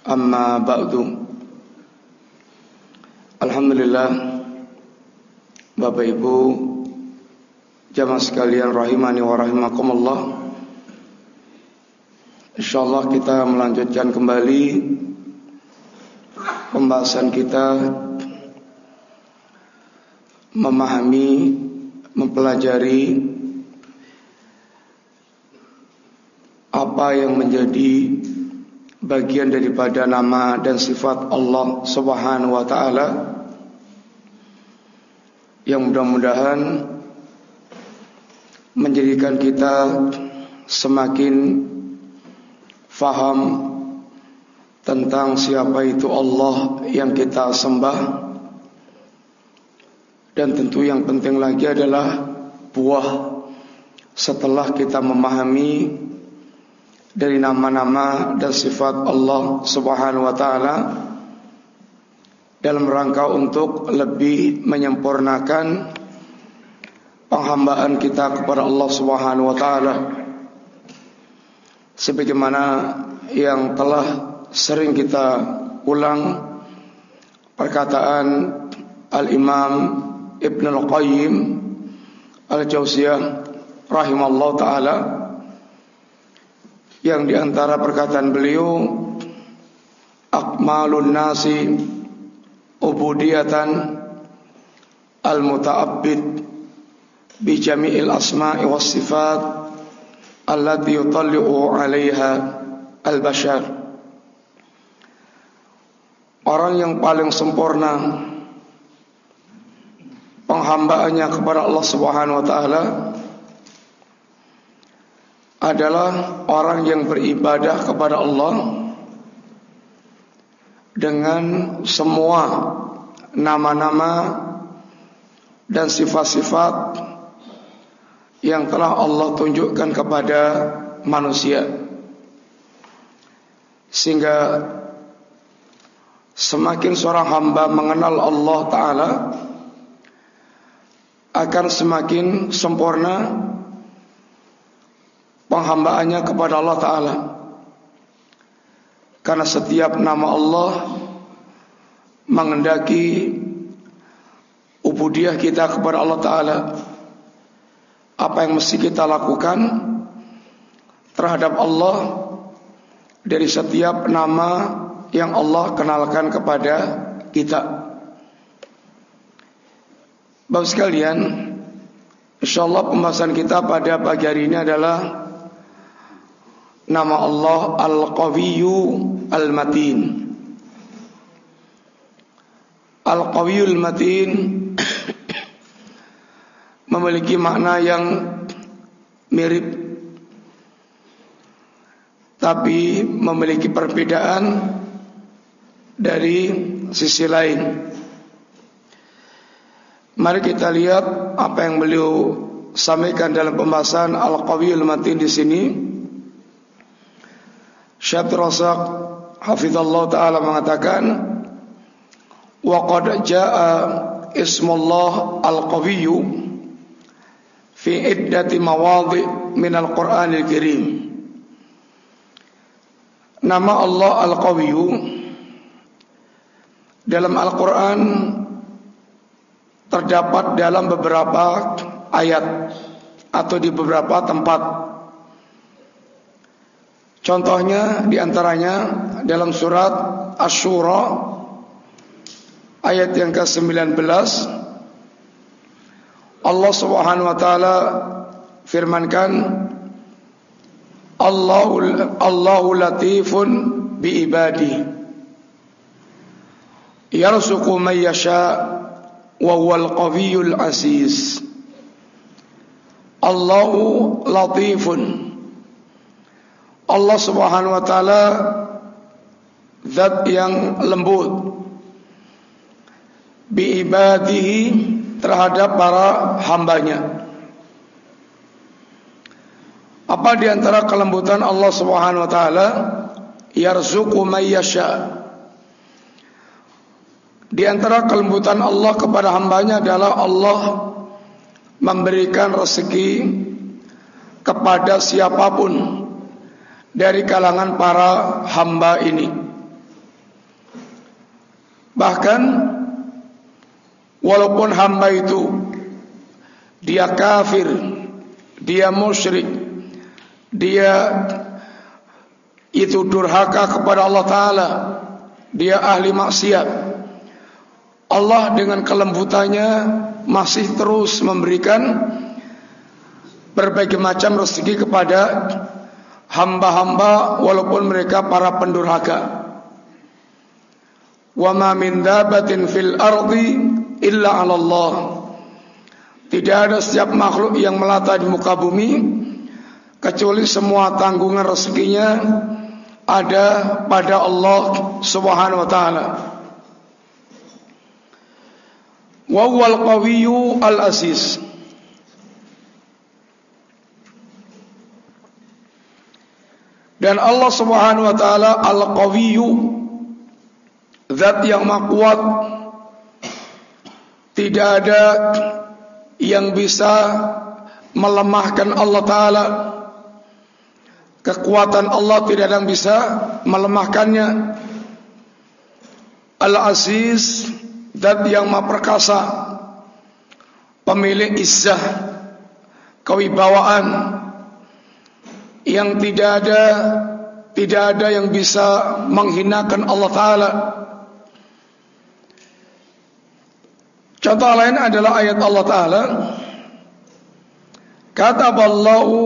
Ba'du. Alhamdulillah Bapak Ibu Jamaah sekalian rahimani wa rahimakumullah. InsyaAllah kita melanjutkan kembali Pembahasan kita Memahami Mempelajari Apa yang menjadi bagian daripada nama dan sifat Allah Subhanahu wa taala. Yang mudah-mudahan menjadikan kita semakin faham tentang siapa itu Allah yang kita sembah. Dan tentu yang penting lagi adalah buah setelah kita memahami dari nama-nama dan sifat Allah Subhanahu wa taala dalam rangka untuk lebih menyempurnakan penghambaan kita kepada Allah Subhanahu wa taala. Sebagaimana yang telah sering kita ulang perkataan Al-Imam Ibn Al-Qayyim Al-Jauziyah rahimallahu taala yang diantara perkataan beliau akmalun nasi ubudiyatan al mutaabbid bi jami'il asma'i was sifat allati yutalli'u 'alayha al bashar orang yang paling sempurna penghambaannya kepada Allah Subhanahu wa taala adalah orang yang beribadah kepada Allah dengan semua nama-nama dan sifat-sifat yang telah Allah tunjukkan kepada manusia. Sehingga semakin seorang hamba mengenal Allah taala akan semakin sempurna penghambaannya kepada Allah Ta'ala. Karena setiap nama Allah Mengendaki Ubudiah kita kepada Allah Ta'ala. Apa yang mesti kita lakukan Terhadap Allah Dari setiap nama Yang Allah kenalkan kepada kita. Bapak sekalian InsyaAllah pembahasan kita pada pagi hari ini adalah nama Allah Al-Qawiyyu Al-Matin. Al-Qawiyyu Al-Matin memiliki makna yang mirip tapi memiliki perbedaan dari sisi lain. Mari kita lihat apa yang beliau sampaikan dalam pembahasan Al-Qawiyyu Al-Matin di sini. Syekh Rasak Hafizallah Ta'ala mengatakan Wa qad ja'a ismullah al-qawiyyu Fi iddati mawadhi min al-Quran al-Kirim Nama Allah al-qawiyyu Dalam Al-Quran Terdapat dalam beberapa ayat Atau di beberapa tempat Contohnya diantaranya dalam surat Ash-Shura ayat yang ke-19 Allah Subhanahu wa taala firmankan Allahu Allahu latifun bi ibadi. Yarzuqu man yasha wa huwal qawiyyul aziz. Allahu latifun Allah Subhanahu wa taala Zat yang lembut Bi'ibadihi terhadap para hambanya Apa di antara kelembutan Allah Subhanahu wa taala? Yarzuqu may yasha. Di antara kelembutan Allah kepada hambanya adalah Allah memberikan rezeki kepada siapa pun dari kalangan para hamba ini. Bahkan walaupun hamba itu dia kafir, dia musyrik, dia itu durhaka kepada Allah Taala, dia ahli maksiat. Allah dengan kelembutannya masih terus memberikan berbagai macam rezeki kepada hamba-hamba walaupun mereka para pendurhaka. Wa ma min dabatin fil ardi illa 'ala Allah. Tidak ada setiap makhluk yang melata di muka bumi kecuali semua tanggungan rezekinya ada pada Allah Subhanahu wa taala. Wa huwal qawiyyu al-aziz. Dan Allah Subhanahu wa taala al-qawiyyu zat yang maha kuat tidak ada yang bisa melemahkan Allah taala. Kekuatan Allah tidak ada yang bisa melemahkannya. Al-Aziz Dan yang maha perkasa Pemilik izzah Kewibawaan Yang tidak ada Tidak ada yang bisa Menghinakan Allah Ta'ala. Contoh lain adalah ayat Allah Ta'ala. Kataballahu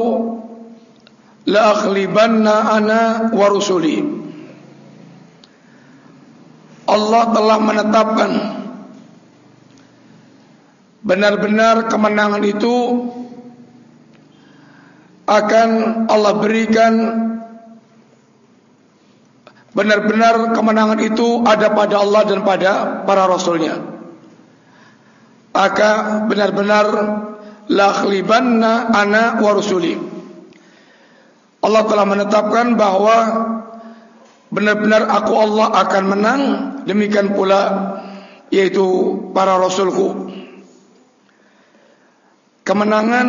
la akhlibanna ana wa rusuli. Allah telah menetapkan benar-benar kemenangan itu akan Allah berikan benar-benar kemenangan itu ada pada Allah dan pada para rasulnya. Maka benar-benar la akhlibanna ana wa rusuli. Allah telah menetapkan bahawa benar-benar aku Allah akan menang demikian pula yaitu para rasulku. Kemenangan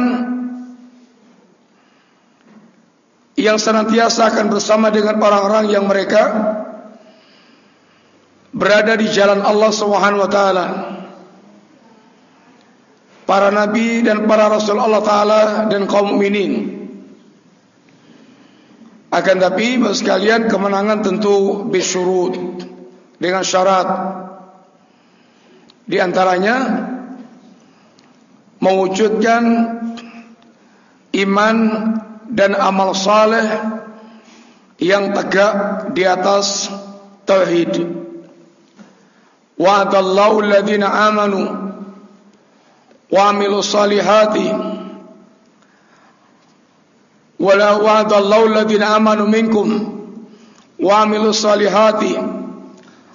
yang senantiasa akan bersama dengan orang-orang yang mereka berada di jalan Allah Subhanahu wa taala. Para nabi dan para rasul Allah taala dan kaum mukminin. Akan tapi sekalian kemenangan tentu bisyurut dengan syarat. Di antaranya mewujudkan iman dan amal saleh yang tegak di atas tauhid. Wa'adallahu alladhina amanu wa 'amilus salihati ولا وعد الله الذين آمنوا منكم وعملوا الصالحات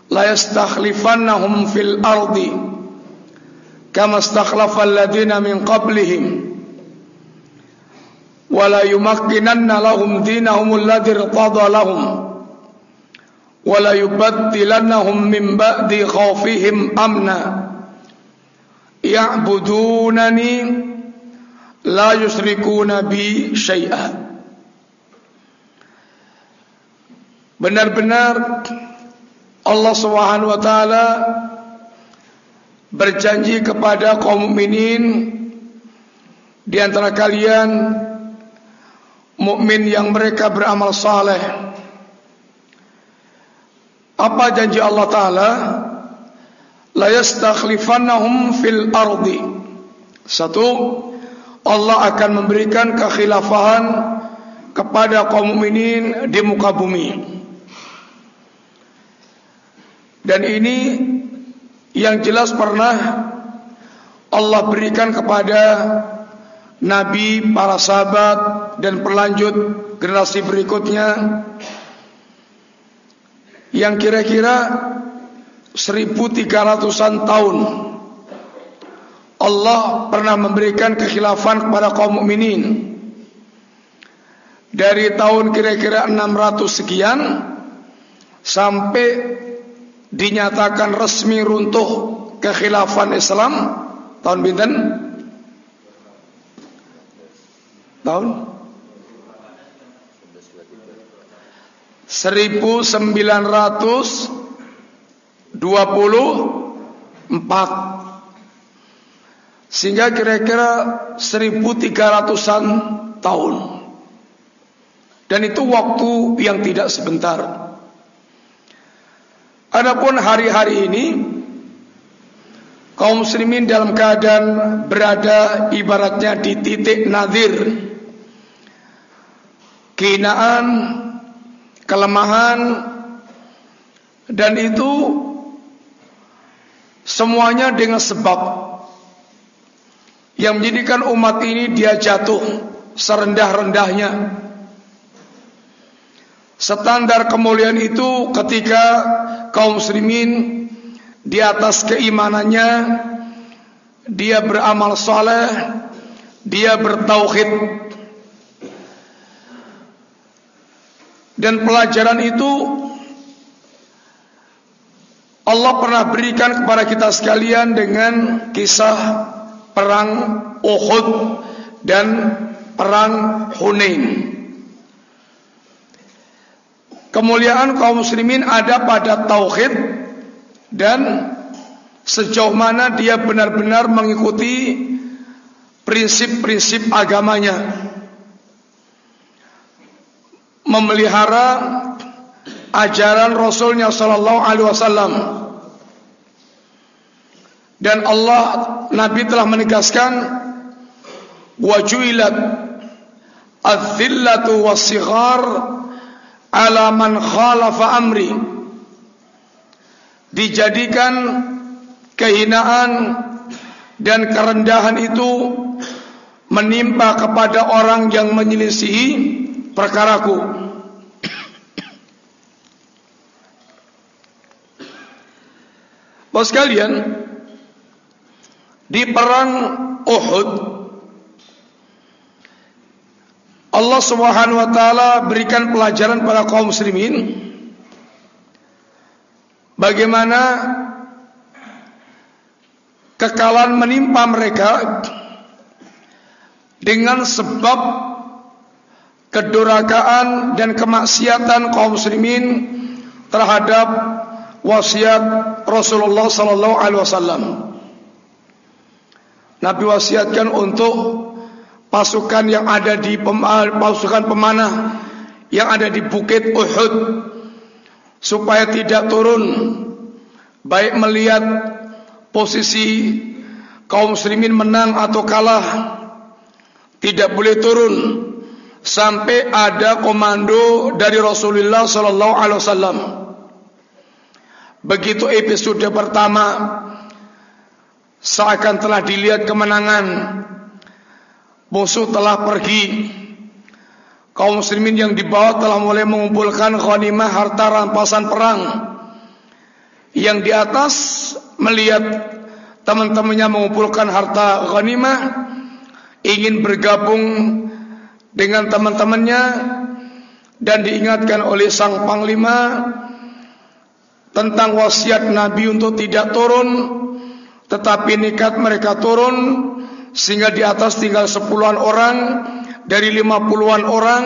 لا يستخلفنهم في الأرض كما استخلف الذين من قبلهم ولا يمكنن لهم دينهم الذي ارتضى لهم ولا يبدلنهم من بعد خوفهم أمنا يعبدونني la yusrikuna bi syai'a benar-benar Allah Subhanahu wa taala berjanji kepada kaum mukminin di antara kalian mukmin yang mereka beramal saleh. Apa janji Allah taala? La yastakhlifannahum fil ardi. Satu Allah akan memberikan kekhilafahan kepada kaum mukminin di muka bumi. Dan ini yang jelas pernah Allah berikan kepada nabi, para sahabat dan pelanjut generasi berikutnya yang kira-kira 1300-an tahun Allah pernah memberikan kekhilafan kepada kaum mukminin. Dari tahun kira-kira 600 sekian sampai dinyatakan resmi runtuh kekhilafan Islam tahun binten tahun 1924 sehingga kira-kira 1300-an tahun. Dan itu waktu yang tidak sebentar. Adapun hari-hari ini kaum muslimin dalam keadaan berada ibaratnya di titik nadir. Kinaan, kelemahan dan itu semuanya dengan sebab yang menjadikan umat ini dia jatuh serendah-rendahnya. Standar kemuliaan itu ketika kaum muslimin di atas keimanannya dia beramal saleh, dia bertauhid. Dan pelajaran itu Allah pernah berikan kepada kita sekalian dengan kisah perang Uhud dan perang Hunain. Kemuliaan kaum muslimin ada pada tauhid dan sejauh mana dia benar-benar mengikuti prinsip-prinsip agamanya. Memelihara ajaran Rasulnya sallallahu alaihi wasallam. Dan Allah Nabi telah menegaskan wajulat adzillatu wasighar ala man khalafa amri. Dijadikan kehinaan dan kerendahan itu menimpa kepada orang yang menyelisihi perkaraku. Bos kalian di perang Uhud Allah Subhanahu wa taala berikan pelajaran pada kaum muslimin bagaimana kekalahan menimpa mereka dengan sebab kedurhakaan dan kemaksiatan kaum muslimin terhadap wasiat Rasulullah sallallahu alaihi wasallam. Nabi wasiatkan untuk pasukan yang ada di pasukan pemanah yang ada di bukit Uhud supaya tidak turun baik melihat posisi kaum muslimin menang atau kalah tidak boleh turun sampai ada komando dari Rasulullah sallallahu alaihi wasallam. Begitu episode pertama seakan telah dilihat kemenangan. Musuh telah pergi. Kaum muslimin yang di bawah telah mulai mengumpulkan ghanimah harta rampasan perang. Yang di atas melihat teman-temannya mengumpulkan harta ghanimah ingin bergabung dengan teman-temannya dan diingatkan oleh sang panglima tentang wasiat Nabi untuk tidak turun tetapi nikat mereka turun sehingga di atas tinggal sepuluhan orang dari lima puluhan orang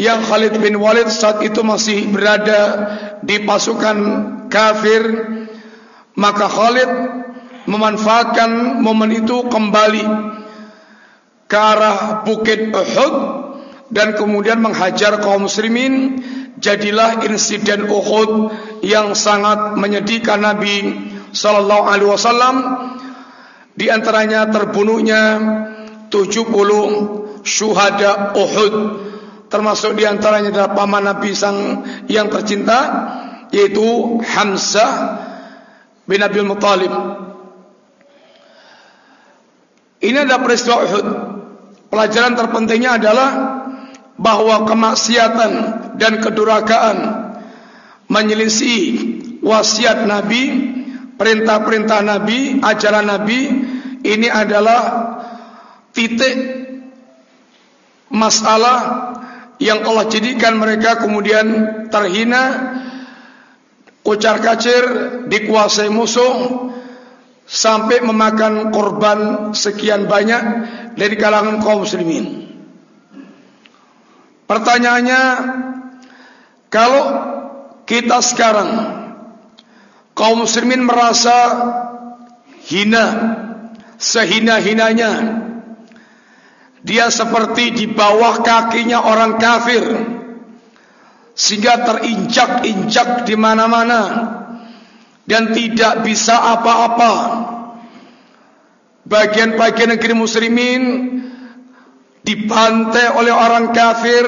yang Khalid bin Walid saat itu masih berada di pasukan kafir. Maka Khalid memanfaatkan momen itu kembali ke arah bukit Uhud dan kemudian menghajar kaum muslimin jadilah insiden Uhud yang sangat menyedihkan Nabi sallallahu alaihi wasallam. Di antaranya terbunuhnya 70 syuhada Uhud. Termasuk di antaranya adalah paman Nabi sang yang tercinta yaitu Hamzah bin Abi Muthalib ini adalah peristiwa Uhud pelajaran terpentingnya adalah bahwa kemaksiatan dan kedurhakaan menyelisih wasiat Nabi, perintah-perintah Nabi, ajaran Nabi, ini adalah titik masalah yang Allah jadikan mereka kemudian terhina, ucar kacir, dikuasai musuh, sampai memakan korban sekian banyak dari kalangan kaum muslimin. Pertanyaannya, kalau kita sekarang kaum muslimin merasa hina, sehina-hinanya, dia seperti di bawah kakinya orang kafir, sehingga terinjak-injak di mana-mana dan tidak bisa apa-apa. Bagian-bagian negeri muslimin dibantai oleh orang kafir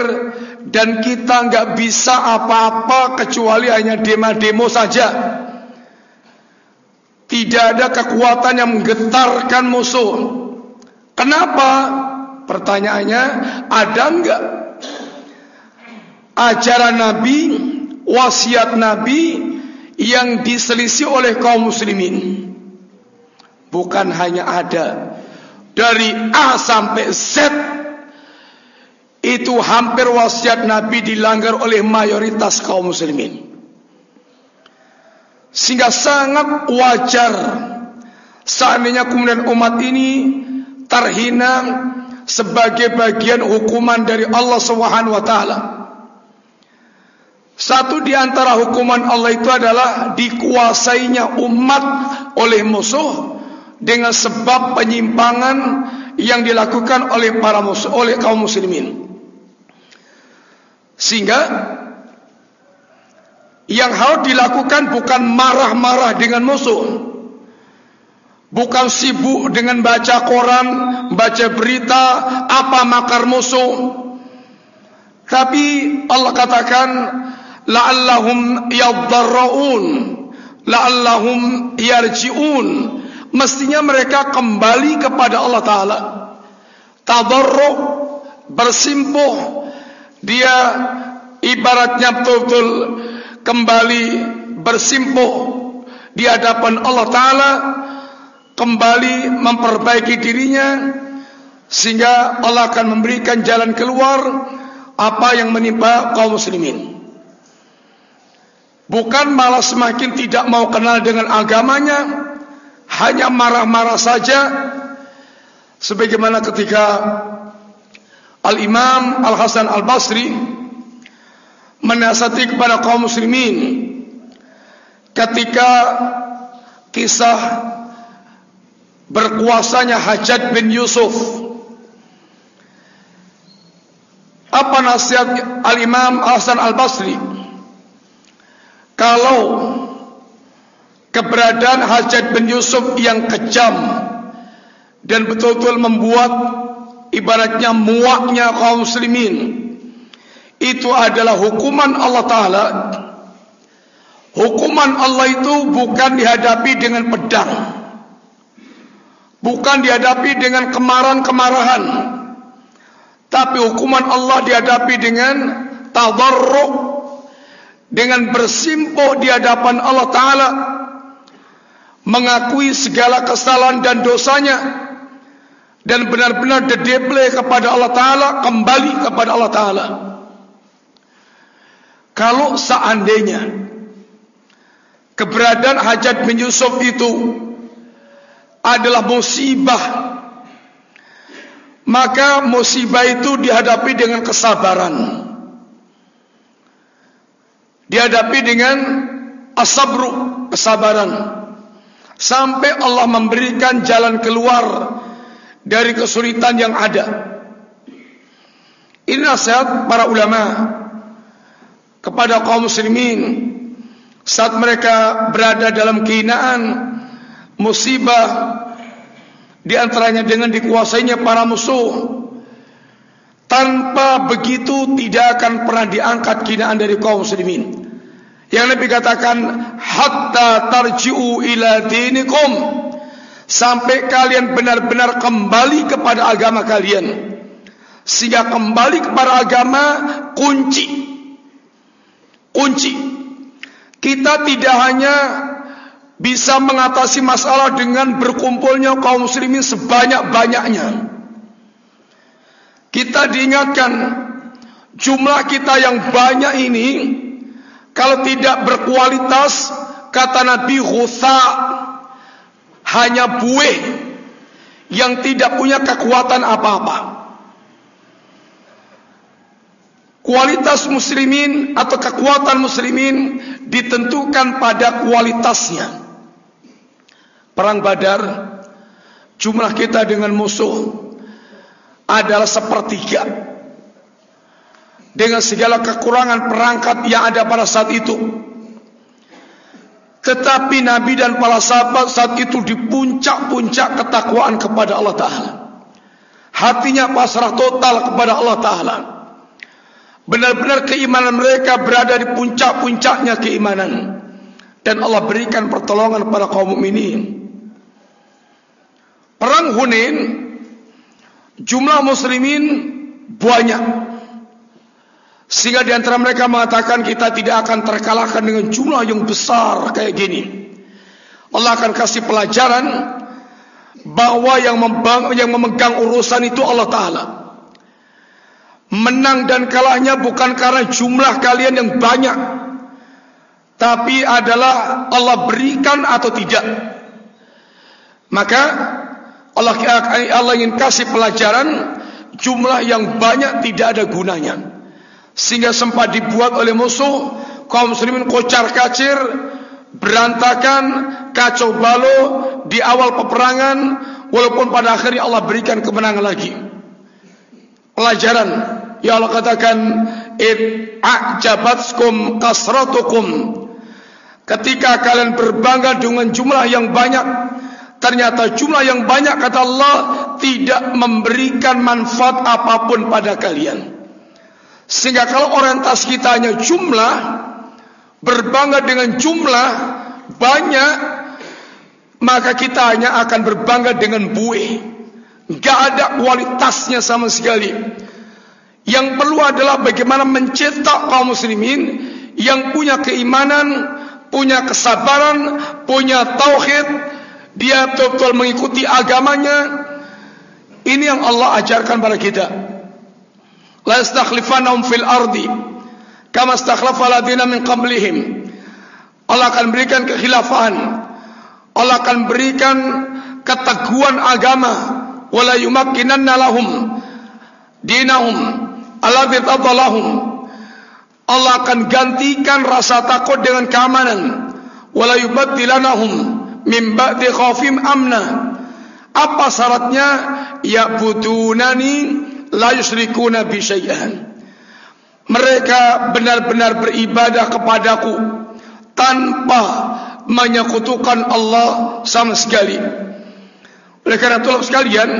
dan kita enggak bisa apa-apa kecuali hanya demo-demo saja. Tidak ada kekuatan yang menggetarkan musuh. Kenapa? Pertanyaannya, ada enggak ajaran Nabi, wasiat Nabi yang diselisih oleh kaum muslimin? Bukan hanya ada dari A sampai Z itu hampir wasiat Nabi dilanggar oleh mayoritas kaum muslimin. Sehingga sangat wajar seandainya kemudian umat ini terhina sebagai bagian hukuman dari Allah Subhanahu wa taala. Satu di antara hukuman Allah itu adalah dikuasainya umat oleh musuh dengan sebab penyimpangan yang dilakukan oleh para musuh oleh kaum muslimin. Sehingga yang harus dilakukan bukan marah-marah dengan musuh. Bukan sibuk dengan baca koran, baca berita, apa makar musuh. Tapi Allah katakan, la'allahum yadharraun, la'allahum yarji'un. Mestinya mereka kembali kepada Allah Ta'ala. Tadarru' bersimpuh dia ibaratnya betul-betul kembali bersimpuh di hadapan Allah Ta'ala kembali memperbaiki dirinya sehingga Allah akan memberikan jalan keluar apa yang menimpa kaum muslimin bukan malah semakin tidak mau kenal dengan agamanya hanya marah-marah saja. Sebagaimana ketika Al-Imam Al-Hasan Al-Basri menasihati kepada kaum muslimin ketika kisah berkuasanya Hajjaj bin Yusuf. Apa nasihat Al-Imam Al-Hasan Al-Basri kalau keberadaan Hajjaj bin Yusuf yang kejam dan betul-betul membuat ibaratnya muaknya kaum muslimin itu adalah hukuman Allah Ta'ala. Hukuman Allah itu bukan dihadapi dengan pedang bukan dihadapi dengan kemarahan-kemarahan tapi hukuman Allah dihadapi dengan tadarruk dengan bersimpuh di hadapan Allah Ta'ala mengakui segala kesalahan dan dosanya dan benar-benar dedeble kepada Allah Ta'ala kembali kepada Allah Ta'ala. Kalau seandainya keberadaan hajat bin Yusuf itu adalah musibah maka musibah itu dihadapi dengan kesabaran dihadapi dengan asabru kesabaran sampai Allah memberikan jalan keluar dari kesulitan yang ada. Ini nasihat para ulama kepada kaum muslimin saat mereka berada dalam kehinaan, musibah di antaranya dengan dikuasainya para musuh. Tanpa begitu tidak akan pernah diangkat kehinaan dari kaum muslimin. Yang Nabi katakan hatta tarji'u ila dinikum. Sampai kalian benar-benar kembali kepada agama kalian. Sehingga kembali kepada agama kunci. Kunci. Kita tidak hanya bisa mengatasi masalah dengan berkumpulnya kaum muslimin sebanyak-banyaknya. Kita diingatkan jumlah kita yang banyak ini kalau tidak berkualitas kata Nabi Ghusa hanya buih yang tidak punya kekuatan apa-apa. Kualitas muslimin atau kekuatan muslimin ditentukan pada kualitasnya. Perang Badar jumlah kita dengan musuh adalah sepertiga. Dengan segala kekurangan perangkat yang ada pada saat itu. Tetapi Nabi dan para sahabat saat itu di puncak-puncak ketakwaan kepada Allah Ta'ala. Hatinya pasrah total kepada Allah Ta'ala. Benar-benar keimanan mereka berada di puncak-puncaknya keimanan. Dan Allah berikan pertolongan kepada kaum mukminin. Perang Hunain jumlah muslimin banyak. Sehingga di antara mereka mengatakan kita tidak akan terkalahkan dengan jumlah yang besar kayak gini. Allah akan kasih pelajaran bahwa yang, memegang urusan itu Allah Ta'ala. Menang dan kalahnya bukan karena jumlah kalian yang banyak Tapi adalah Allah berikan atau tidak Maka Allah, Allah ingin kasih pelajaran Jumlah yang banyak tidak ada gunanya Sehingga sempat dibuat oleh musuh kaum muslimin kocar kacir Berantakan Kacau balau Di awal peperangan Walaupun pada akhirnya Allah berikan kemenangan lagi. Pelajaran Ya Allah katakan id a'jabatskum kasratukum. Ketika kalian berbangga dengan jumlah yang banyak ternyata jumlah yang banyak kata Allah tidak memberikan manfaat apapun pada kalian sehingga kalau orientasi kita hanya jumlah berbangga dengan jumlah banyak maka kita hanya akan berbangga dengan buih enggak ada kualitasnya sama sekali yang perlu adalah bagaimana mencetak kaum muslimin yang punya keimanan, punya kesabaran, punya tauhid, dia betul-betul mengikuti agamanya. Ini yang Allah ajarkan pada kita. La yastakhlifanahum fil ardi kama istakhlafa alladziina min qablihim. Allah akan berikan kekhilafahan. Allah akan berikan keteguhan agama. Wala yumakkinanna lahum dinahum Allah bitaballahum Allah akan gantikan rasa takut dengan keamanan. Wala yubaddilanahum min ba'di khafim amna. Apa syaratnya? Ya budunani la yusyrikuna bi syai'an. Mereka benar-benar beribadah kepadaku tanpa menyekutukan Allah sama sekali. Oleh karena itu sekalian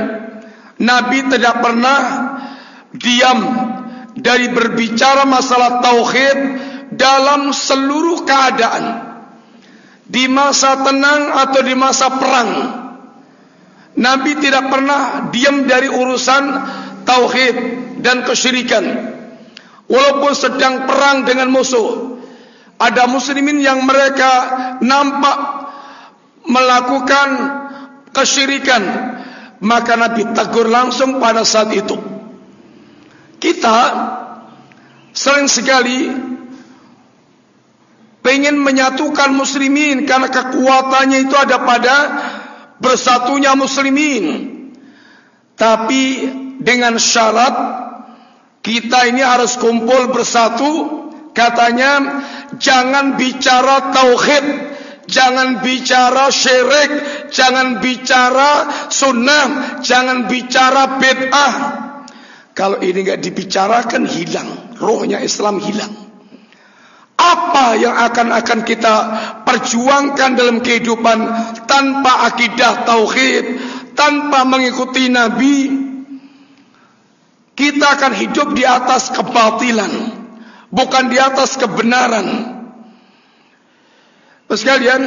Nabi tidak pernah diam dari berbicara masalah tauhid dalam seluruh keadaan. Di masa tenang atau di masa perang Nabi tidak pernah diam dari urusan tauhid dan kesyirikan walaupun sedang perang dengan musuh ada muslimin yang mereka nampak melakukan kesyirikan maka Nabi tegur langsung pada saat itu kita sering sekali pengen menyatukan muslimin karena kekuatannya itu ada pada bersatunya muslimin. Tapi dengan syarat kita ini harus kumpul bersatu katanya jangan bicara tauhid jangan bicara syirik jangan bicara sunnah jangan bicara bid'ah kalau ini enggak dibicarakan hilang, rohnya Islam hilang. Apa yang akan akan kita perjuangkan dalam kehidupan tanpa akidah tauhid, tanpa mengikuti Nabi? Kita akan hidup di atas kebatilan, bukan di atas kebenaran. Sekalian,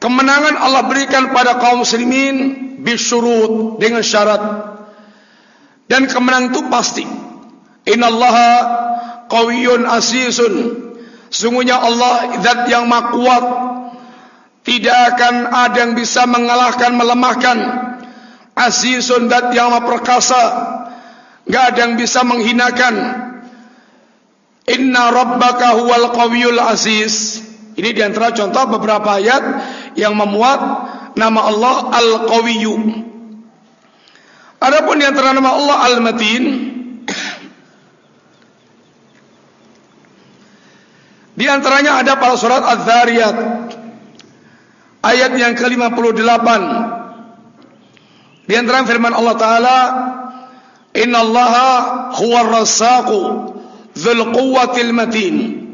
kemenangan Allah berikan pada kaum muslimin bisyurut dengan syarat. Dan kemenangan itu pasti. Innallaha qawiyyun azizun. Sungguhnya Allah zat yang maha kuat Tidak akan ada yang bisa mengalahkan, melemahkan Azizun zat yang perkasa. Tidak ada yang bisa menghinakan. Inna rabbaka huwal qawiyul aziz. Ini diantara contoh beberapa ayat Yang memuat nama Allah Al-Qawiyu Adapun diantara nama Allah Al-Matin Di antaranya ada pada surat Az-Zariyat ayat yang ke-58. Di antara firman Allah Taala, "Inna Allaha huwar razzaqu dzul quwwatil matin."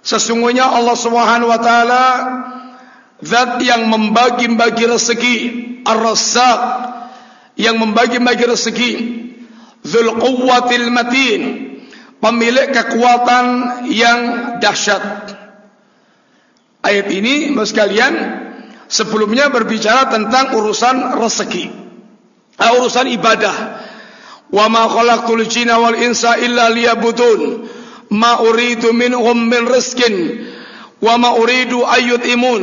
Sesungguhnya Allah Subhanahu wa taala zat yang membagi-bagi rezeki, Ar-Razzaq yang membagi-bagi rezeki, dzul quwwatil matin pemilik kekuatan yang dahsyat. Ayat ini, mas kalian, sebelumnya berbicara tentang urusan rezeki, urusan ibadah. Wa ma khalaqtul jinna wal insa illa liyabudun. Ma uridu minhum min rizkin wa ma uridu ayyut imun.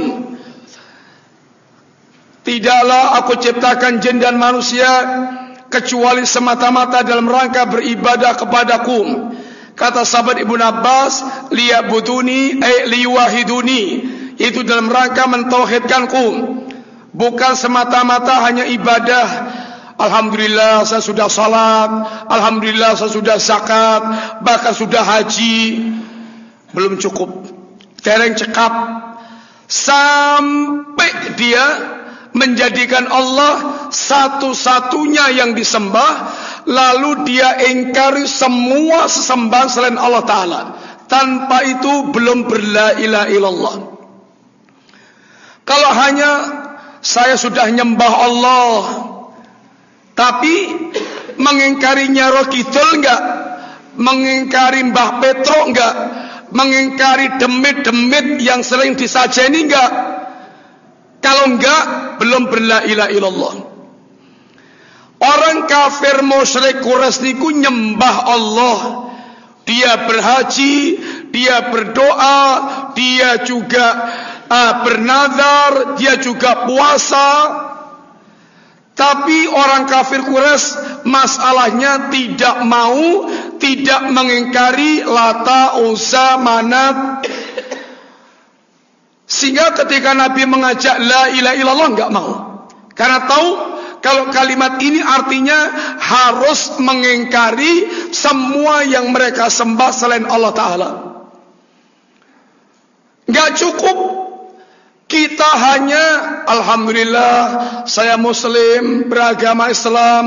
Tidaklah aku ciptakan jin dan manusia kecuali semata-mata dalam rangka beribadah kepadaku. Kata sahabat Ibnu Abbas, liyabuduni ay liwahiduni. Itu dalam rangka mentauhidkanku. Bukan semata-mata hanya ibadah. Alhamdulillah saya sudah salat, alhamdulillah saya sudah zakat, bahkan sudah haji. Belum cukup. Tereng cekap. Sampai dia menjadikan Allah satu-satunya yang disembah. Lalu dia ingkari semua sesembahan selain Allah Ta'ala. Tanpa itu belum berla ilah ilallah kalau hanya saya sudah nyembah Allah tapi mengingkari Nyaro Kidul enggak mengingkari Mbah Petro enggak mengingkari demit-demit yang sering disajeni enggak kalau enggak belum berla ilah ilallah Orang kafir musyrik Quraisy niku nyembah Allah. Dia berhaji, dia berdoa, dia juga uh, bernazar, dia juga puasa. Tapi orang kafir Quraisy masalahnya tidak mau, tidak mengingkari Lata, Uzza, Manat. Sehingga ketika Nabi mengajak la ilaha illallah enggak mau. Karena tahu kalau kalimat ini artinya harus mengingkari semua yang mereka sembah selain Allah Ta'ala. Tidak cukup kita hanya Alhamdulillah saya Muslim beragama Islam.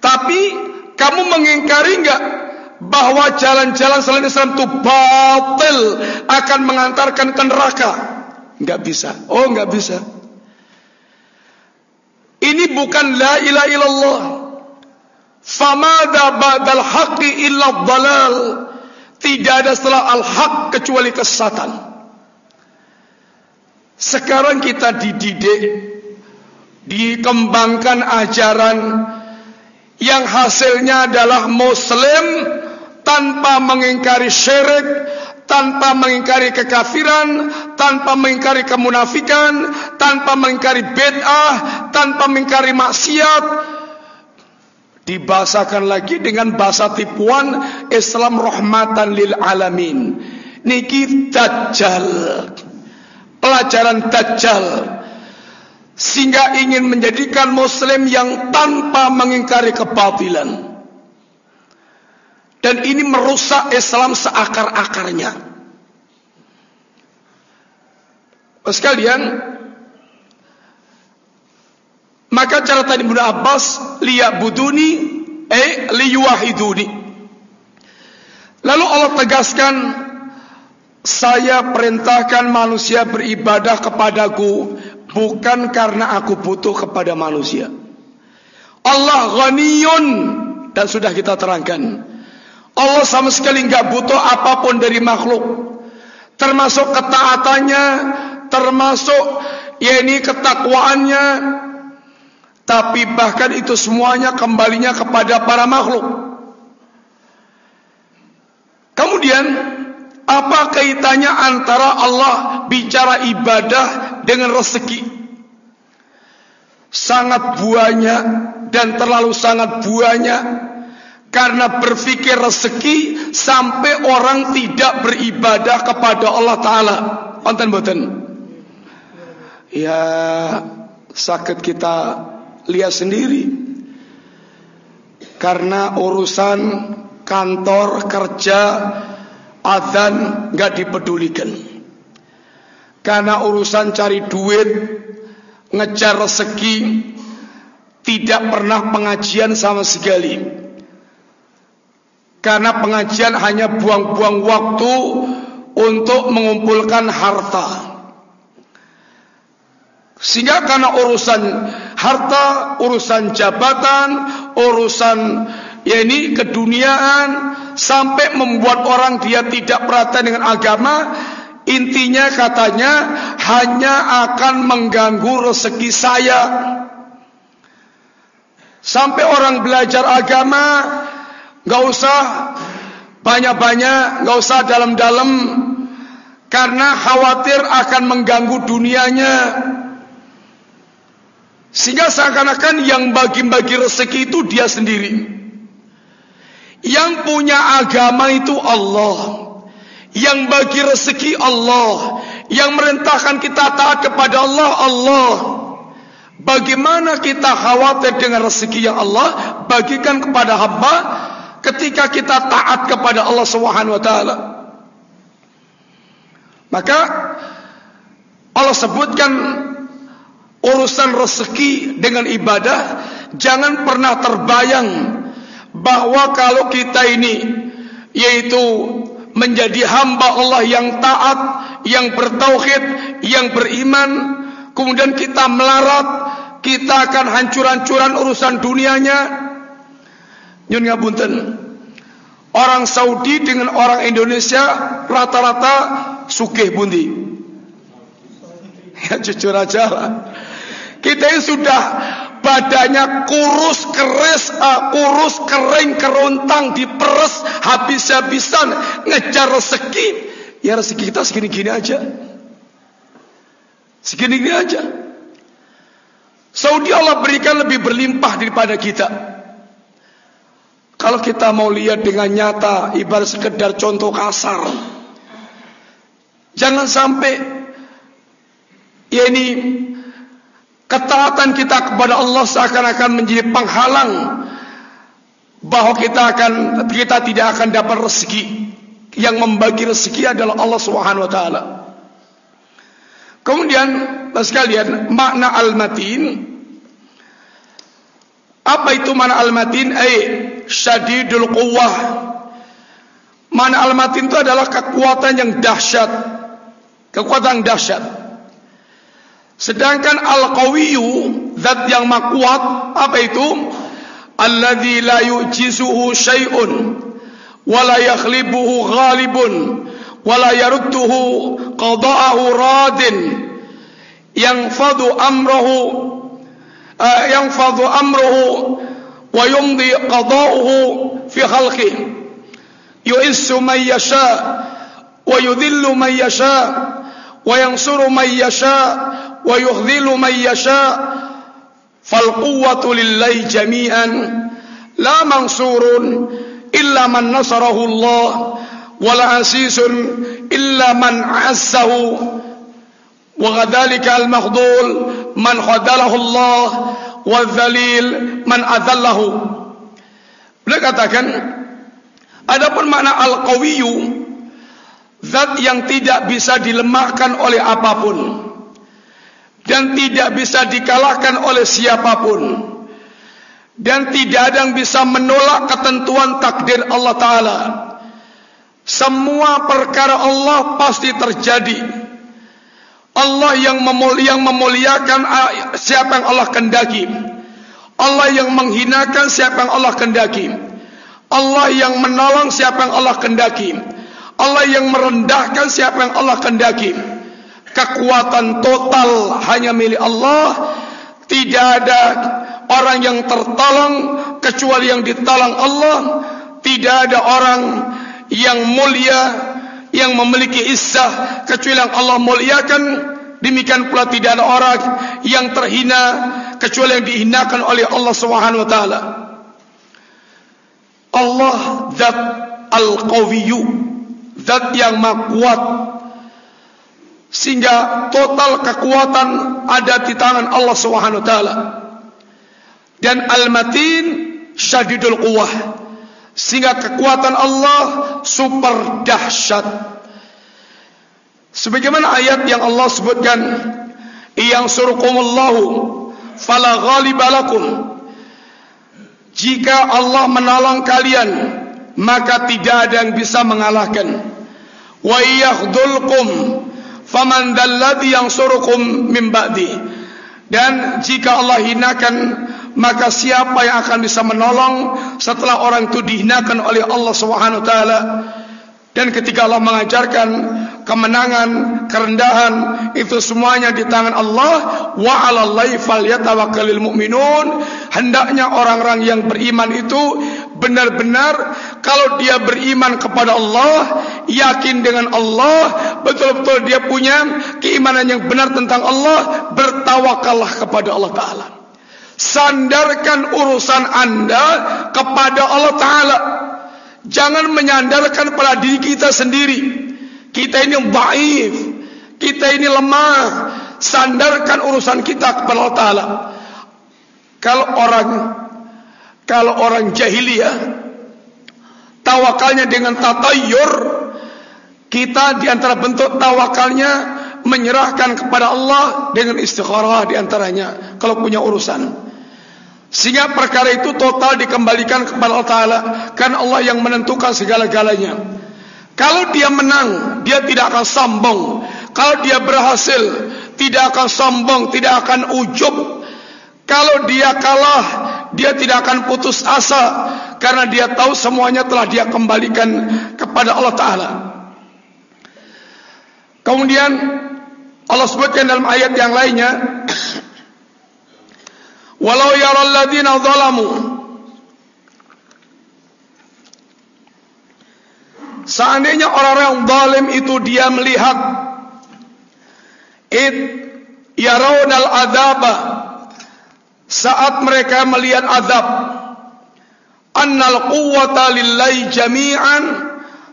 Tapi kamu mengingkari enggak bahwa jalan-jalan selain Islam itu batil akan mengantarkan ke neraka? Enggak bisa. Oh, enggak bisa. Ini bukan la ilaha illallah. Famada ba'dal haqqi illa dhalal. Tidak ada setelah al-haq kecuali kesesatan. Sekarang kita dididik, dikembangkan ajaran yang hasilnya adalah Muslim tanpa mengingkari syirik, tanpa mengingkari kekafiran, tanpa mengingkari kemunafikan, tanpa mengingkari bid'ah, tanpa mengingkari maksiat. Dibahasakan lagi dengan bahasa tipuan Islam rahmatan lil alamin. Niki dajjal. Pelajaran dajjal. Sehingga ingin menjadikan muslim yang tanpa mengingkari kebatilan. Dan ini merusak Islam seakar-akarnya. Sekalian, maka cara tadi Ibnu Abbas liyabuduni eh liyuwahiduni. Lalu Allah tegaskan saya perintahkan manusia beribadah kepadaku bukan karena aku butuh kepada manusia. Allah ghaniyun dan sudah kita terangkan. Allah sama sekali enggak butuh apa pun dari makhluk. Termasuk ketaatannya, termasuk ya ini ketakwaannya. Tapi bahkan itu semuanya kembalinya kepada para makhluk. Kemudian Apa kaitannya antara Allah bicara ibadah dengan rezeki? Sangat banyak dan terlalu sangat banyak karena berfikir rezeki sampai orang tidak beribadah kepada Allah Taala. Konten boten. Ya sakit kita lihat sendiri. Karena urusan kantor kerja Adhan nggak dipedulikan. Karena urusan cari duit, ngejar rezeki, tidak pernah pengajian sama sekali. Karena pengajian hanya buang-buang waktu untuk mengumpulkan harta. Sehingga karena urusan harta, urusan jabatan, urusan ya ini keduniaan sampai membuat orang dia tidak perhatian dengan agama intinya katanya hanya akan mengganggu rezeki saya. Sampai orang belajar agama enggak usah banyak-banyak enggak usah dalam-dalam karena khawatir akan mengganggu dunianya. Sehingga seakan-akan yang bagi-bagi rezeki itu dia sendiri Yang punya agama itu Allah. Yang bagi rezeki Allah. Yang merintahkan kita taat kepada Allah Allah. Bagaimana kita khawatir dengan rezeki yang Allah Bagikan kepada hamba Ketika kita taat kepada Allah SWT Maka Allah sebutkan Urusan rezeki dengan ibadah Jangan pernah terbayang bahwa kalau kita ini yaitu menjadi hamba Allah yang taat, yang bertauhid, yang beriman, kemudian kita melarat, kita akan hancur-hancuran urusan dunianya. Nyun ngapunten. Orang Saudi dengan orang Indonesia rata-rata sugih bundi. Ya jujur aja lah. Kita ini sudah badannya kurus keris uh, kurus kering kerontang diperes habis-habisan ngejar rezeki. Ya rezeki kita segini-gini aja. Segini-gini aja. Saudi Allah berikan lebih berlimpah daripada kita. Kalau kita mau lihat dengan nyata ibarat sekedar contoh kasar. Jangan sampai ya ini ketaatan kita kepada Allah seakan-akan menjadi penghalang bahawa kita akan kita tidak akan dapat rezeki yang membagi rezeki adalah Allah Subhanahu wa taala. Kemudian sekalian makna al-matin apa itu makna al-matin? Ai syadidul quwwah. Makna al-matin itu adalah kekuatan yang dahsyat. Kekuatan yang dahsyat. Sedangkan al-qawiyyu zat yang makuat apa itu? Alladzi la yu'jizuhu syai'un wa la yakhlibuhu ghalibun wa la yarudduhu qada'ahu radin. Yang fadu amruhu uh, yang fadu amruhu wa yumdi qada'uhu fi khalqi. Yu'issu man yasha wa yudhillu man yasha yansuru man yasha ويخذل من يشاء فالقوة لله جميعا. لا منصور إلا من نصره الله ولا عزيز إلا من عزه. وكذلك المخذول من خذله الله والذليل من أذله. Beliau katakan Adapun makna al-qawiyu Zat yang tidak bisa dilemahkan oleh apapun dan tidak bisa dikalahkan oleh siapapun dan tidak ada yang bisa menolak ketentuan takdir Allah Taala. Semua perkara Allah pasti terjadi. Allah yang memuliakan ah, siapa yang Allah kendaki. Allah yang menghinakan siapa yang Allah kendaki. Allah yang menolong siapa yang Allah kendaki. Allah yang merendahkan siapa yang Allah kendaki kekuatan total hanya milik Allah. Tidak ada orang yang tertolong kecuali yang ditolong Allah. Tidak ada orang yang mulia yang memiliki izzah kecuali yang Allah muliakan. Demikian pula tidak ada orang yang terhina kecuali yang dihinakan oleh Allah taala. Allah zat al-qawiyyu zat yang maha kuat. Sehingga total kekuatan ada di tangan Allah taala. Dan al-matin syadidul quwwah. Sehingga kekuatan Allah super dahsyat. Sebagaimana ayat yang Allah sebutkan yang surukumullahu fala ghalibalakum. Jika Allah menolong kalian maka tidak ada yang bisa mengalahkan. Wa yakhdulkum faman dalladhi yansurukum min ba'di. Dan jika Allah hinakan maka siapa yang akan bisa menolong setelah orang itu dihinakan oleh Allah Subhanahu wa taala. Dan ketika Allah mengajarkan kemenangan, kerendahan itu semuanya di tangan Allah. Wa 'alallahi falyatawakkalul mu'minun. Hendaknya orang-orang yang beriman itu benar-benar kalau dia beriman kepada Allah yakin dengan Allah betul-betul dia punya keimanan yang benar tentang Allah bertawakallah kepada Allah taala. Sandarkan urusan anda kepada Allah taala. Jangan menyandarkan pada diri kita sendiri. Kita ini baif kita ini lemah. Sandarkan urusan kita kepada Allah taala. Kalau orang kalau orang jahiliyah tawakalnya dengan tatayyur kita di antara bentuk tawakalnya menyerahkan kepada Allah dengan istikharah di antaranya kalau punya urusan. Sehingga perkara itu total dikembalikan kepada Allah Ta'ala Karena Allah yang menentukan segala-galanya. Kalau dia menang, dia tidak akan sombong. Kalau dia berhasil, tidak akan sombong, tidak akan ujub Kalau dia kalah, dia tidak akan putus asa Karena dia tahu semuanya telah dia kembalikan kepada Allah Ta'ala. Kemudian Allah sebutkan dalam ayat yang lainnya Walau yara alladhina zalamu. Seandainya orang-orang zalim itu dia melihat it yarawna al-adzaba saat mereka melihat azab annal quwwata lillahi jami'an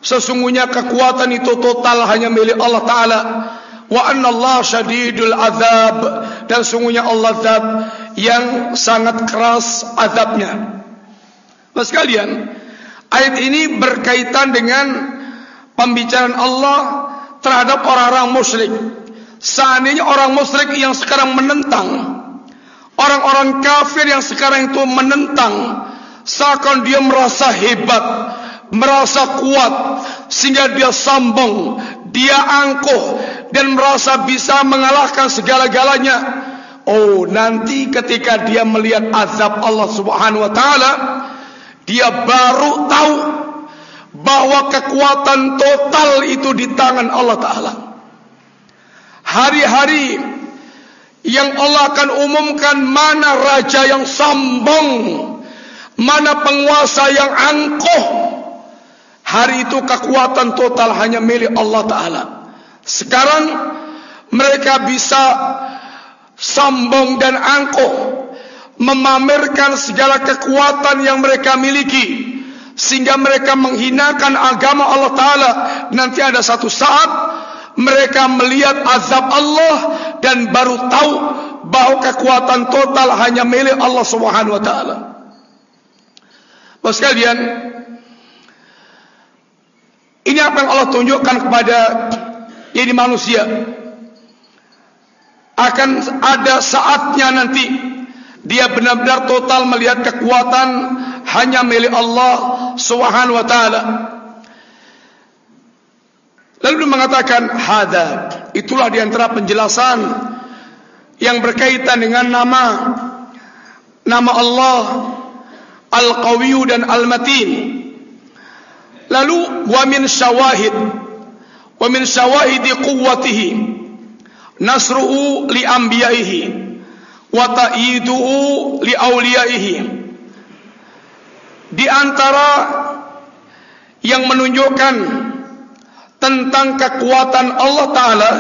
sesungguhnya kekuatan itu total hanya milik Allah taala wa anna Allah syadidul azab dan sungguhnya Allah zat yang sangat keras azabnya. Mas kalian, ayat ini berkaitan dengan pembicaraan Allah terhadap orang-orang musyrik. Seandainya orang musyrik yang sekarang menentang, orang-orang kafir yang sekarang itu menentang, seakan dia merasa hebat, merasa kuat, sehingga dia sombong, dia angkuh, dan merasa bisa mengalahkan segala-galanya. Oh nanti ketika dia melihat azab Allah subhanahu wa ta'ala Dia baru tahu Bahawa kekuatan total itu di tangan Allah ta'ala Hari-hari Yang Allah akan umumkan mana raja yang sombong Mana penguasa yang angkuh. Hari itu kekuatan total hanya milik Allah ta'ala. Sekarang mereka bisa sombong dan angkuh memamerkan segala kekuatan yang mereka miliki sehingga mereka menghinakan agama Allah taala. Nanti ada satu saat mereka melihat azab Allah dan baru tahu bahawa kekuatan total hanya milik Allah Subhanahu wa taala. Bos kalian ini apa yang Allah tunjukkan kepada ini manusia akan ada saatnya nanti dia benar-benar total melihat kekuatan hanya milik Allah Subhanahu wa taala. Lalu mengatakan hada itulah di antara penjelasan yang berkaitan dengan nama nama Allah Al-Qawiyyu dan Al-Matin. Lalu wa min syawahid wa min syawahidi quwwatihi nasruhu li anbiya'ihi wa ta'iduhu li awliya'ihi di antara yang menunjukkan tentang kekuatan Allah Ta'ala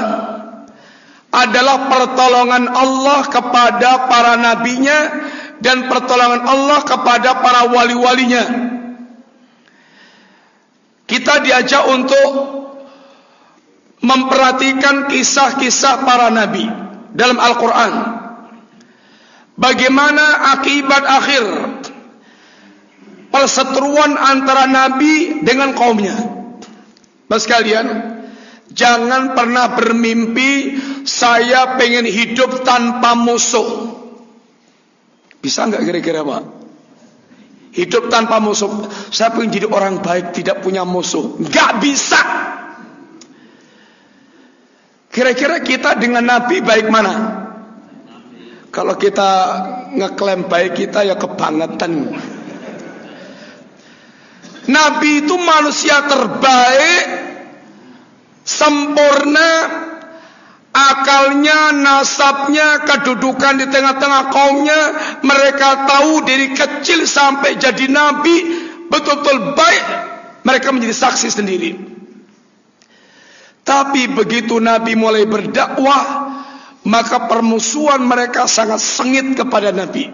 adalah pertolongan Allah kepada para nabinya dan pertolongan Allah kepada para wali-walinya. Kita diajak untuk memperhatikan kisah-kisah para nabi dalam Al-Quran. Bagaimana akibat akhir perseteruan antara nabi dengan kaumnya. Mas kalian, jangan pernah bermimpi saya pengen hidup tanpa musuh. Bisa enggak kira-kira Pak? Hidup tanpa musuh. Saya pengen jadi orang baik, tidak punya musuh. Enggak bisa. Kira-kira kita dengan Nabi baik mana? Kalau kita ngeklaim baik kita ya kebangetan. Nabi itu manusia terbaik, sempurna, akalnya, nasabnya, kedudukan di tengah-tengah kaumnya, mereka tahu dari kecil sampai jadi nabi, betul-betul baik, mereka menjadi saksi sendiri. Tapi begitu Nabi mulai berdakwah, maka permusuhan mereka sangat sengit kepada Nabi.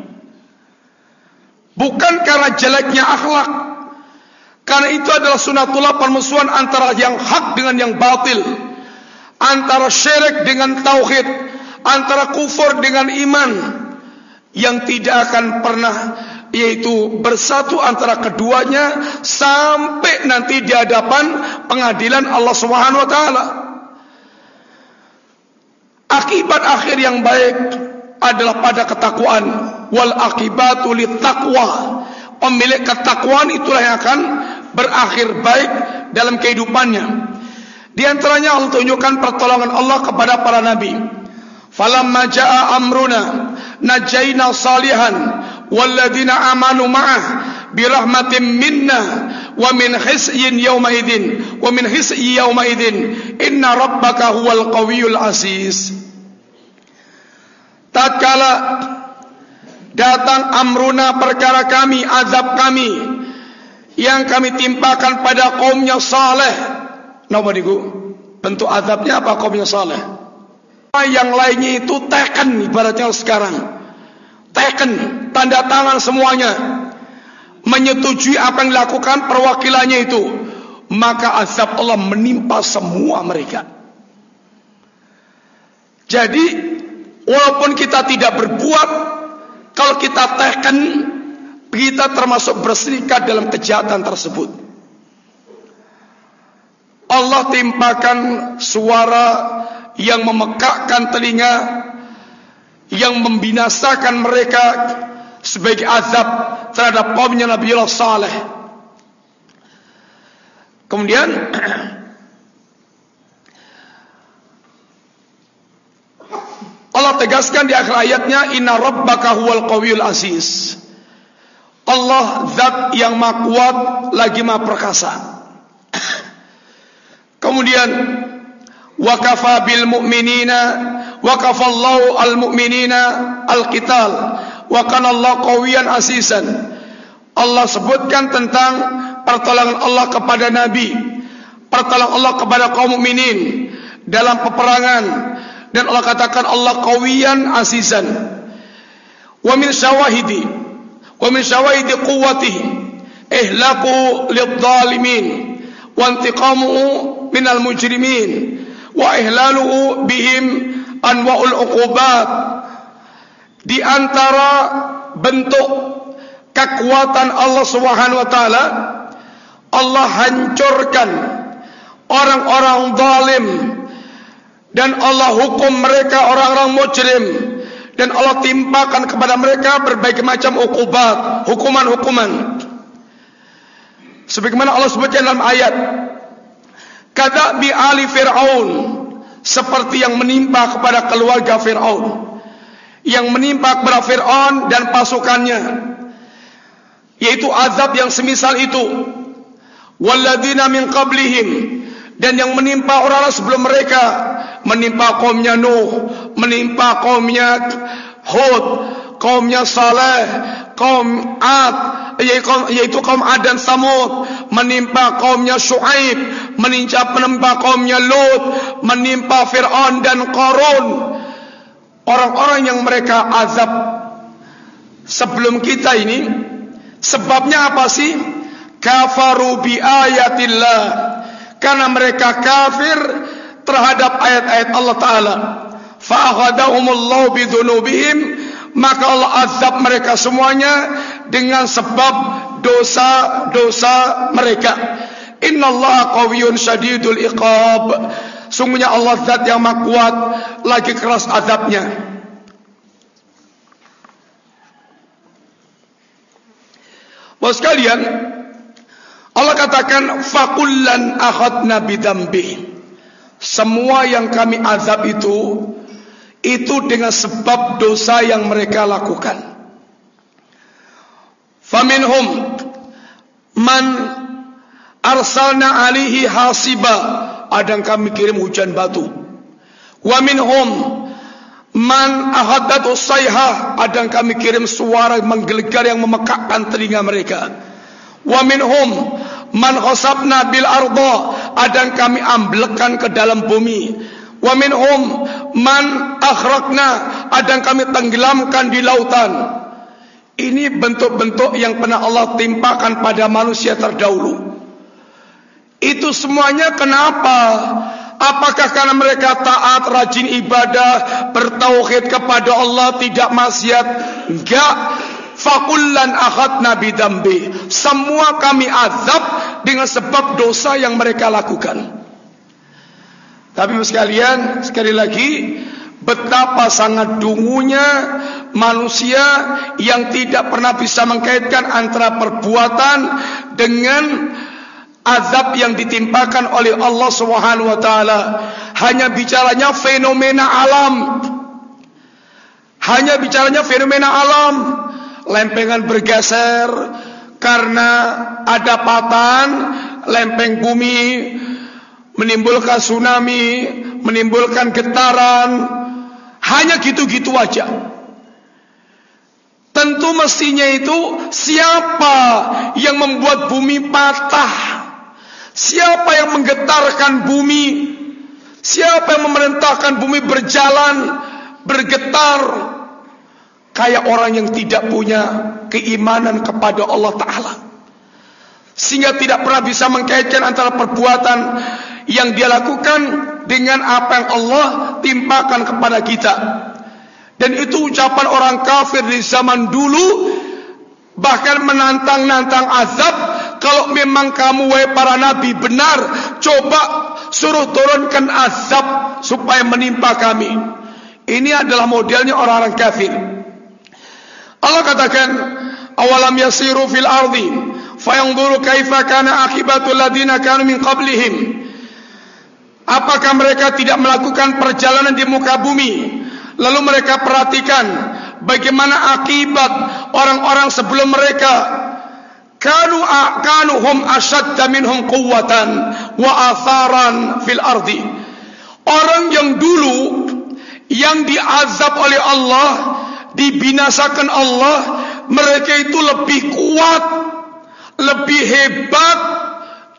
Bukan karena jeleknya akhlak, karena itu adalah sunatullah permusuhan antara yang hak dengan yang batil, antara syirik dengan tauhid, antara kufur dengan iman, yang tidak akan pernah yaitu bersatu antara keduanya sampai nanti di hadapan pengadilan Allah Subhanahu wa taala. Akibat akhir yang baik adalah pada ketakwaan wal akibatu taqwa. Pemilik ketakwaan itulah yang akan berakhir baik dalam kehidupannya. Di antaranya Allah tunjukkan pertolongan Allah kepada para nabi. Falamma jaa amruna najayna salihan walladina amanu ma'ah birahmatin minna wa min hisyin yawma idin wa min hisyi yawma idin inna rabbaka huwal qawiyul aziz tatkala datang amruna perkara kami azab kami. Yang kami timpakan pada kaumnya saleh. Napa niku bentuk azabnya apa kaumnya saleh? Yang lainnya itu teken ibaratnya sekarang. Teken tanda tangan semuanya. Menyetujui apa yang dilakukan perwakilannya itu. Maka azab Allah menimpa semua mereka. Jadi walaupun kita tidak berbuat kalau kita teken kita termasuk berserikat dalam kejahatan tersebut Allah timpakan suara yang memekakkan telinga yang membinasakan mereka sebagai azab terhadap kaumnya Nabi Allah Saleh. Kemudian Allah tegaskan di akhir ayatnya Inna rabbaka huwal qawiyul aziz. Allah zat yang maha kuat lagi maha perkasa. Kemudian Wa kafa bil mu'minina wa kafallahu al mu'minina al qital wa kana Allah qawiyan asisan Allah sebutkan tentang pertolongan Allah kepada nabi pertolongan Allah kepada kaum mukminin dalam peperangan dan Allah katakan Allah qawiyan asisan wa min syawahidi. Wa min syawahidi quwwatihi. Ihlaku lidh-dhalimin. Wa intiqamuhu minal mujrimin. Wa ihlaluhu bihim anwa'ul uqubat. Di antara bentuk kekuatan Allah Subhanahu wa taala Allah hancurkan orang-orang zalim dan Allah hukum mereka orang-orang mujrim. Dan Allah timpakan kepada mereka berbagai macam uqubat hukuman-hukuman. Sebagaimana Allah sebutkan dalam ayat kata bi ali fir'aun seperti yang menimpa kepada keluarga Fir'aun yang menimpa kepada Fir'aun dan pasukannya yaitu azab yang semisal itu. Walladina min qablihim dan yang menimpa orang-orang sebelum mereka menimpa kaumnya Nuh menimpa kaumnya Hud kaumnya Saleh kaum Ad yaitu kaum Ad dan Samud menimpa kaumnya Shu'aib menimpa menimpa kaumnya Lut menimpa Fir'aun dan Qarun. Orang-orang yang mereka azab sebelum kita ini sebabnya apa sih? Kafaru bi ayatillah. Karena mereka kafir terhadap ayat-ayat Allah taala fa akhadahumullahu bidunubihim maka Allah azab mereka semuanya dengan sebab dosa-dosa mereka. Inna Allah qawiyun syadidul iqab. Sungguhnya Allah zat yang maha kuat lagi keras azabnya. Bos kalian, Allah katakan fakullan akhadna bidambi. Semua yang kami azab itu itu dengan sebab dosa yang mereka lakukan. Faminhum man arsalna alihi hasiba, ada yang kami kirim hujan batu. Wa minhum man ahadatu sayha, ada yang kami kirim suara menggelegar yang memekakkan telinga mereka. Wa minhum man khasabna bil arda, ada yang kami amblekan ke dalam bumi. Wa minhum man akhraqna ada kami tenggelamkan di lautan. Ini bentuk-bentuk yang pernah Allah timpakan pada manusia terdahulu. Itu semuanya kenapa? Apakah karena mereka taat rajin ibadah bertauhid kepada Allah tidak maksiat? Enggak. Fakullan akhadna bidambi. Semua kami azab dengan sebab dosa yang mereka lakukan tapi sekalian, sekali lagi, betapa sangat dungunya manusia yang tidak pernah bisa mengkaitkan antara perbuatan dengan azab yang ditimpakan oleh Allah Subhanahu wa taala. Hanya bicaranya fenomena alam. Hanya bicaranya fenomena alam. Lempengan bergeser karena ada patan, lempeng bumi menimbulkan tsunami, menimbulkan getaran, hanya gitu-gitu aja. Tentu mestinya itu siapa yang membuat bumi patah? Siapa yang menggetarkan bumi? Siapa yang memerintahkan bumi berjalan, bergetar? Kayak orang yang tidak punya keimanan kepada Allah Ta'ala. Sehingga tidak pernah bisa mengkaitkan antara perbuatan yang dia lakukan dengan apa yang Allah timpakan kepada kita. Dan itu ucapan orang kafir di zaman dulu bahkan menantang-nantang azab kalau memang kamu wahai para nabi benar coba suruh turunkan azab supaya menimpa kami. Ini adalah modelnya orang-orang kafir. Allah katakan awalam yasiru fil ardi fayanzuru kaifa kana akibatul ladina kanu min qablihim. Apakah mereka tidak melakukan perjalanan di muka bumi? Lalu mereka perhatikan Bagaimana akibat orang-orang sebelum mereka. Kanu kanu hum ashadda minhum quwwatan wa atharan fil ardi. Orang yang dulu yang diazab oleh Allah, dibinasakan Allah, mereka itu lebih kuat, lebih hebat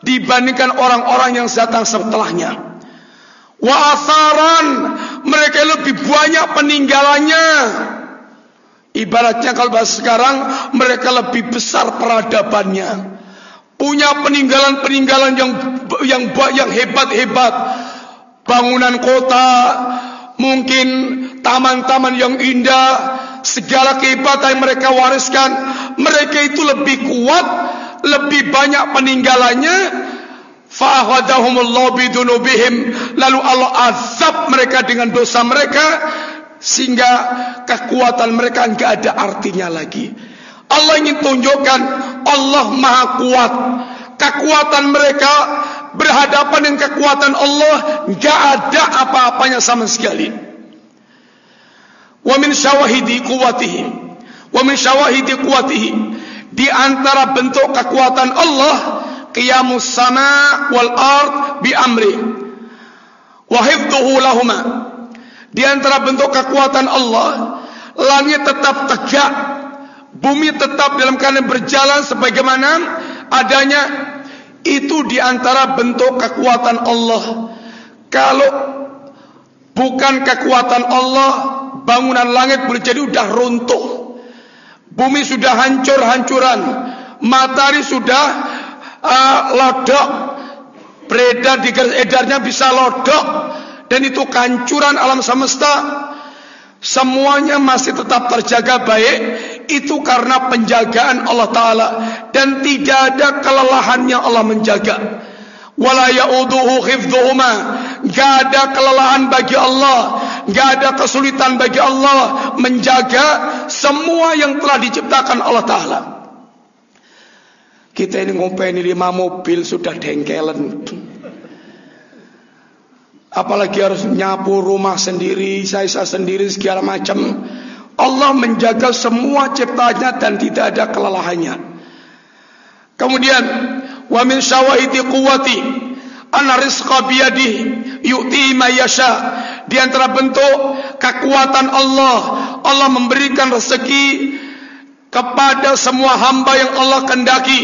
dibandingkan orang-orang yang datang setelahnya. Wa asaran mereka lebih banyak peninggalannya. Ibaratnya kalau bahasa sekarang mereka lebih besar peradabannya. Punya peninggalan-peninggalan yang yang yang hebat-hebat. Bangunan kota mungkin taman-taman yang indah segala kehebatan yang mereka wariskan mereka itu lebih kuat lebih banyak peninggalannya. Fa'ahadahumullahu bidunubihim. Lalu Allah azab mereka dengan dosa mereka Sehingga kekuatan mereka enggak ada artinya lagi. Allah ingin tunjukkan Allah maha kuat. Kekuatan mereka berhadapan dengan kekuatan Allah enggak ada apa-apanya sama sekali Syawahidi kuwatihi Wa min syawahidi kuwatihi Di antara bentuk kekuatan Allah qiyamus sama wal ard bi amri. Wa hifdhuhu lahumā. Di antara bentuk kekuatan Allah langit tetap tegak bumi tetap dalam keadaan berjalan sebagaimana adanya. Itu diantara bentuk kekuatan Allah. Kalau bukan kekuatan Allah bangunan langit boleh jadi sudah runtuh. Bumi sudah hancur-hancuran. Matahari sudah uh, lodok. Beredar di edarnya bisa lodok. Dan itu kancuran alam semesta. Semuanya masih tetap terjaga baik. Itu karena penjagaan Allah taala. Dan tidak ada kelelahan yang Allah menjaga wala yauduhu hifdhuhuma enggak ada kelelahan bagi Allah enggak ada kesulitan bagi Allah menjaga semua yang telah diciptakan Allah taala kita ini ngopeni lima mobil sudah dengkelan apalagi harus nyapu rumah sendiri, saya-saya sendiri segala macam. Allah menjaga semua ciptanya dan tidak ada kelelahannya. Kemudian wa min syawahidi quwwati. Anna rizqa biyadi yu'ti ma yasha. Di antara bentuk kekuatan Allah, Allah memberikan rezeki kepada semua hamba yang Allah kendaki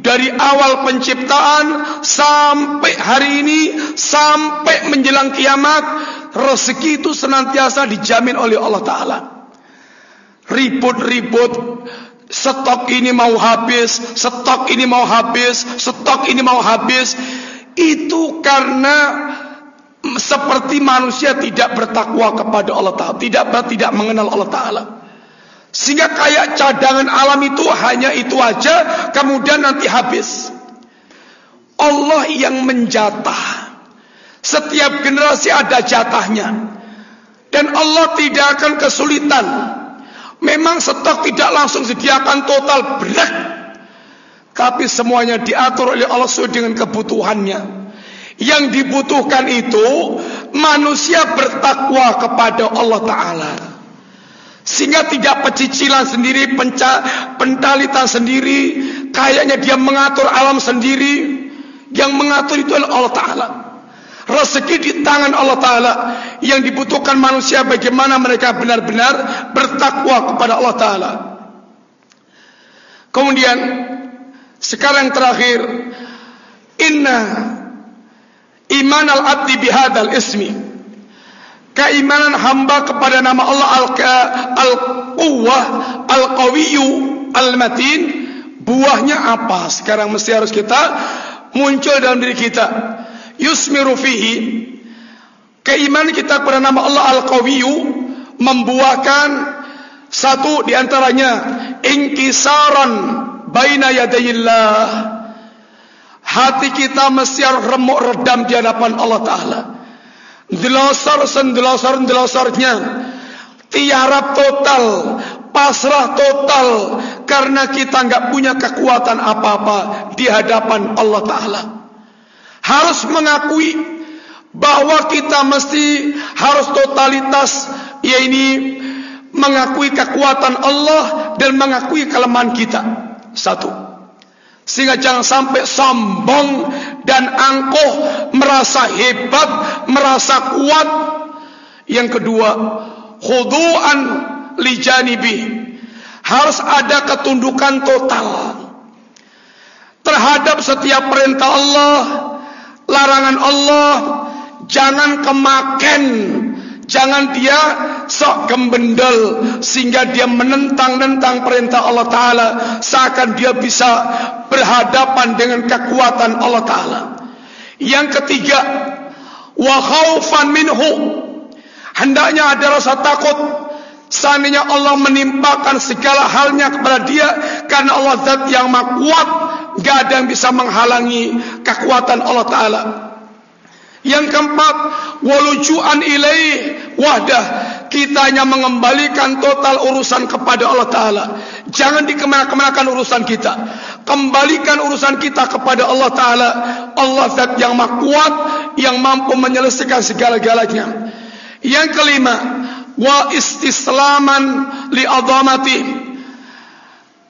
dari awal penciptaan sampai hari ini sampai menjelang kiamat rezeki itu senantiasa dijamin oleh Allah taala. Ribut-ribut stok ini mau habis stok ini mau habis stok ini mau habis itu karena seperti manusia tidak bertakwa kepada Allah taala tidak tidak mengenal Allah taala Sehingga kayak cadangan alam itu hanya itu aja kemudian nanti habis. Allah yang menjatah. Setiap generasi ada jatahnya. Dan Allah tidak akan kesulitan. Memang stok tidak langsung sediakan total berat. Tapi semuanya diatur oleh Allah sesuai dengan kebutuhannya. Yang dibutuhkan itu manusia bertakwa kepada Allah Ta'ala. Sehingga tidak pecicilan sendiri, penca, pentalitan sendiri, kayaknya dia mengatur alam sendiri. Yang mengatur itu adalah Allah Ta'ala. Rezeki di tangan Allah Ta'ala. Yang dibutuhkan manusia bagaimana mereka benar-benar bertakwa kepada Allah Ta'ala. Kemudian, sekarang terakhir, Inna iman al-abdi bihadal ismi keimanan hamba kepada nama Allah Al-Quwwah Al-Qawiyyu Al-Matin buahnya apa sekarang mesti harus kita muncul dalam diri kita yusmiru fihi. Keimanan kita kepada nama Allah Al-Qawiyyu membuahkan satu di antaranya inkisaran baina yadayillah. Hati kita mesti remuk redam di hadapan Allah Ta'ala. Delosor sendelosor delosarnya tiarap total pasrah total. Karena kita enggak punya kekuatan apa-apa di hadapan Allah Taala harus mengakui bahwa kita mesti harus totalitas yaitu mengakui kekuatan Allah dan mengakui kelemahan kita satu Sehingga jangan sampai sombong dan angkuh merasa hebat, merasa kuat. Yang kedua, khudu'an li janibi. Harus ada ketundukan total terhadap setiap perintah Allah, larangan Allah, jangan kemaken Jangan dia sok gembendel sehingga dia menentang-nentang perintah Allah Ta'ala seakan dia bisa berhadapan dengan kekuatan Allah Ta'ala. Yang ketiga, wa khaufan minhu. Hendaknya ada rasa takut Seandainya Allah menimpakan segala halnya kepada dia Karena Allah zat yang maha kuat Ada yang bisa menghalangi kekuatan Allah Ta'ala Yang keempat, walujuan ilaih wahdah. Hanya mengembalikan total urusan kepada Allah Ta'ala. Jangan dikemana-kemanakan urusan kita. Kembalikan urusan kita kepada Allah Ta'ala. Allah Zat yang maha kuat, yang mampu menyelesaikan segala-galanya. Yang kelima, wa istislaman li.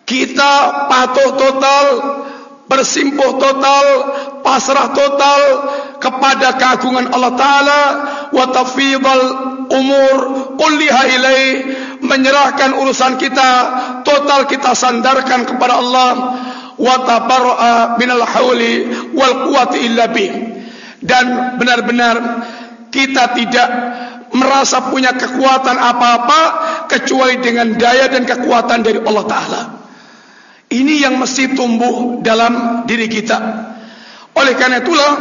Kita patuh total, bersimpuh total, pasrah total kepada keagungan Allah Ta'ala. Wa tafidhal umur kulliha ilaih menyerahkan urusan kita total kita sandarkan kepada Allah. Wa tabarra'a minal hauli wal quwwati illa bih. Dan benar-benar kita tidak merasa punya kekuatan apa-apa kecuali dengan daya dan kekuatan dari Allah taala ini yang mesti tumbuh dalam diri kita oleh karena itulah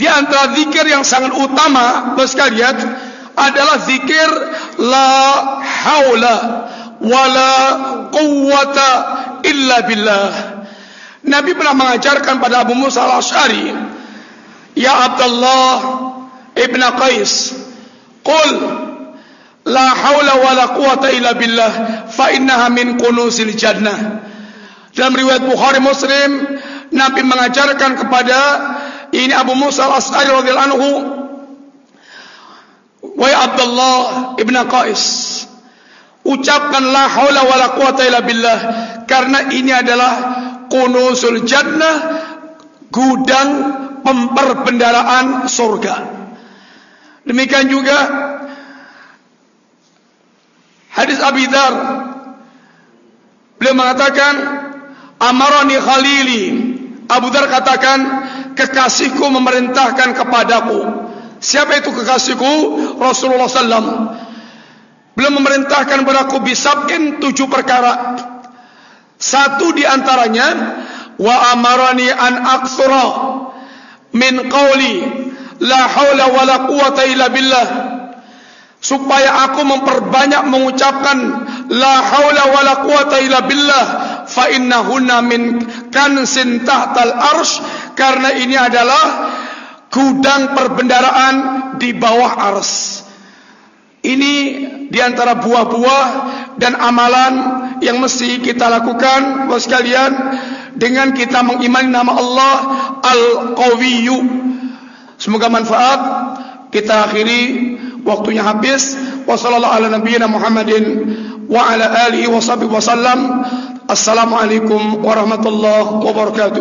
di antara zikir yang sangat utama sekalian adalah zikir la haula wala quwwata illa billah. Nabi pernah mengajarkan pada Abu Musa al-Ash'ari, Ya Abdullah ibn Qais, Qul, La hawla wa la quwata illa billah, fa innaha min kunusil jannah. Dalam riwayat Bukhari Muslim, Nabi mengajarkan kepada ini Abu Musa al-Ash'ari radhiyallahu anhu, Wahai Abdullah ibn Qais, ucapkan la haula wala quwata illa billah karena ini adalah kunusul jannah gudang pemperbendaraan surga demikian juga hadis Abi Dzar beliau mengatakan amarani khalili. Abu Dzar katakan kekasihku memerintahkan kepadaku. Siapa itu kekasihku? Rasulullah sallallahu Beliau memerintahkan kepada aku bisabin tujuh perkara. Satu di antaranya wa amarani an aktsura min qawli la haula wala quwata illa billah supaya aku memperbanyak mengucapkan la haula wala quwata illa billah fa innahunna min kansin tahtal arsh karena ini adalah gudang perbendaraan di bawah ars ini di antara buah-buah dan amalan yang mesti kita lakukan bos sekalian dengan kita mengimani nama Allah Al-Qawiyyu. Semoga manfaat. Kita akhiri waktunya habis. Wassalamualaikum warahmatullahi wabarakatuh. Assalamualaikum warahmatullahi wabarakatuh.